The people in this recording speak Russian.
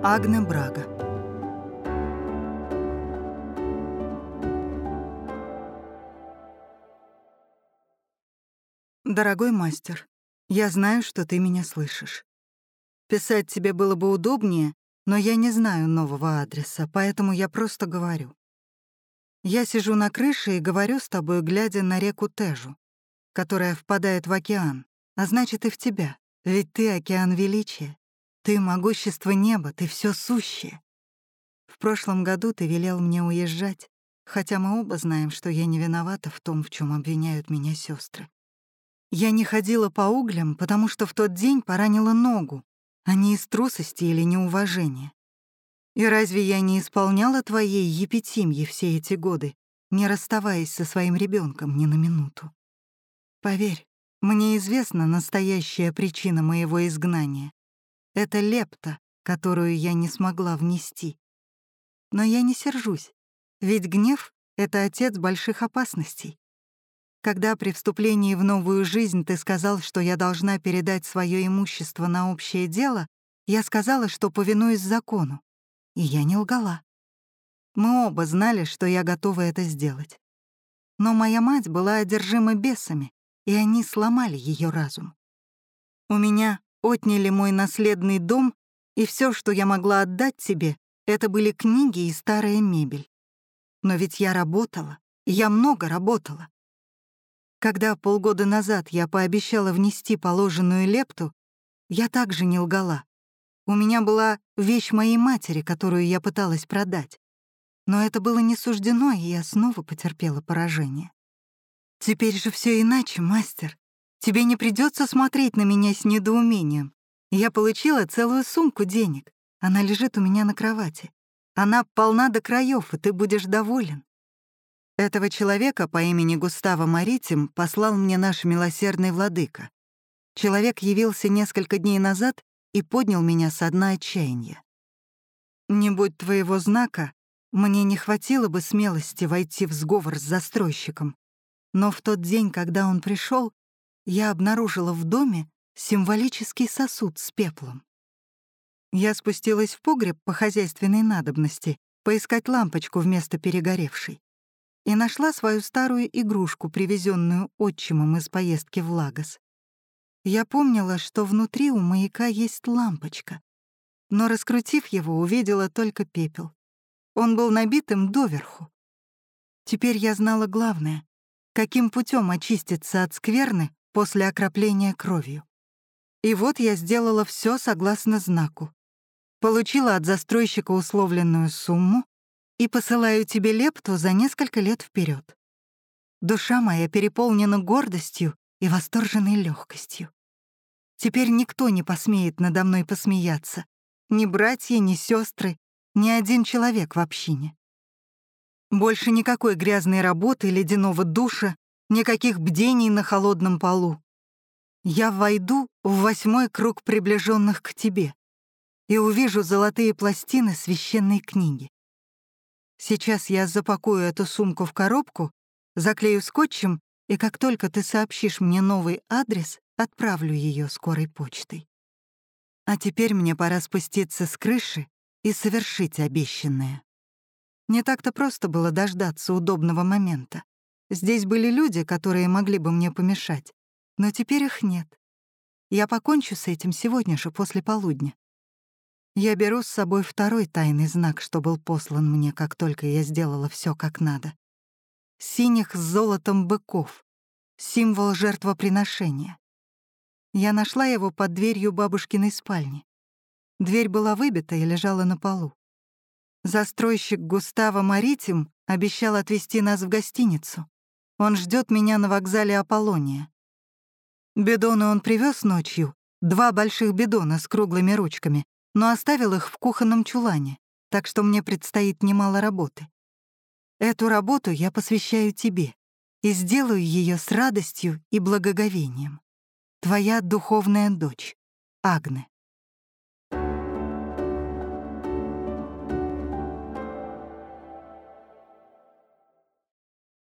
Агне Брага. Дорогой мастер, я знаю, что ты меня слышишь. Писать тебе было бы удобнее, но я не знаю нового адреса, поэтому я просто говорю. Я сижу на крыше и говорю с тобой, глядя на реку Тежу, которая впадает в океан, а значит и в тебя, ведь ты — океан величия. Ты — могущество неба, ты все сущее. В прошлом году ты велел мне уезжать, хотя мы оба знаем, что я не виновата в том, в чем обвиняют меня сестры. Я не ходила по углям, потому что в тот день поранила ногу, а не из трусости или неуважения. И разве я не исполняла твоей епитимьи все эти годы, не расставаясь со своим ребенком ни на минуту? Поверь, мне известна настоящая причина моего изгнания. Это лепта, которую я не смогла внести. Но я не сержусь, ведь гнев — это отец больших опасностей. Когда при вступлении в новую жизнь ты сказал, что я должна передать свое имущество на общее дело, я сказала, что повинуюсь закону. И я не лгала. Мы оба знали, что я готова это сделать. Но моя мать была одержима бесами, и они сломали ее разум. У меня отняли мой наследный дом, и все, что я могла отдать тебе, это были книги и старая мебель. Но ведь я работала, я много работала. Когда полгода назад я пообещала внести положенную лепту, я также не лгала. У меня была вещь моей матери, которую я пыталась продать. Но это было не суждено, и я снова потерпела поражение. Теперь же все иначе, мастер. Тебе не придется смотреть на меня с недоумением. Я получила целую сумку денег. Она лежит у меня на кровати. Она полна до краев, и ты будешь доволен. Этого человека по имени Густаво Маритим послал мне наш милосердный владыка. Человек явился несколько дней назад и поднял меня со дна отчаяния. Не будь твоего знака, мне не хватило бы смелости войти в сговор с застройщиком. Но в тот день, когда он пришел, я обнаружила в доме символический сосуд с пеплом. Я спустилась в погреб по хозяйственной надобности, поискать лампочку вместо перегоревшей, и нашла свою старую игрушку, привезенную отчимом из поездки в Лагос. Я помнила, что внутри у маяка есть лампочка, но, раскрутив его, увидела только пепел. Он был набитым доверху. Теперь я знала главное — каким путем очиститься от скверны после окропления кровью. И вот я сделала все согласно знаку. Получила от застройщика условленную сумму и посылаю тебе лепту за несколько лет вперед. Душа моя переполнена гордостью и восторженной легкостью. Теперь никто не посмеет надо мной посмеяться. Ни братья, ни сестры, ни один человек в общине. Больше никакой грязной работы, ледяного душа, никаких бдений на холодном полу. Я войду в восьмой круг приближенных к тебе и увижу золотые пластины священной книги. Сейчас я запакую эту сумку в коробку, заклею скотчем, и как только ты сообщишь мне новый адрес, отправлю ее скорой почтой. А теперь мне пора спуститься с крыши и совершить обещанное. Не так-то просто было дождаться удобного момента. Здесь были люди, которые могли бы мне помешать, но теперь их нет. Я покончу с этим сегодня же после полудня. Я беру с собой второй тайный знак, что был послан мне, как только я сделала все как надо. Синих с золотом быков, символ жертвоприношения. Я нашла его под дверью бабушкиной спальни. Дверь была выбита и лежала на полу. Застройщик Густаво Маритим обещал отвезти нас в гостиницу. Он ждет меня на вокзале Аполлония. Бидоны он привез ночью, два больших бидона с круглыми ручками, но оставил их в кухонном чулане, так что мне предстоит немало работы. Эту работу я посвящаю тебе и сделаю ее с радостью и благоговением. Твоя духовная дочь, Агне.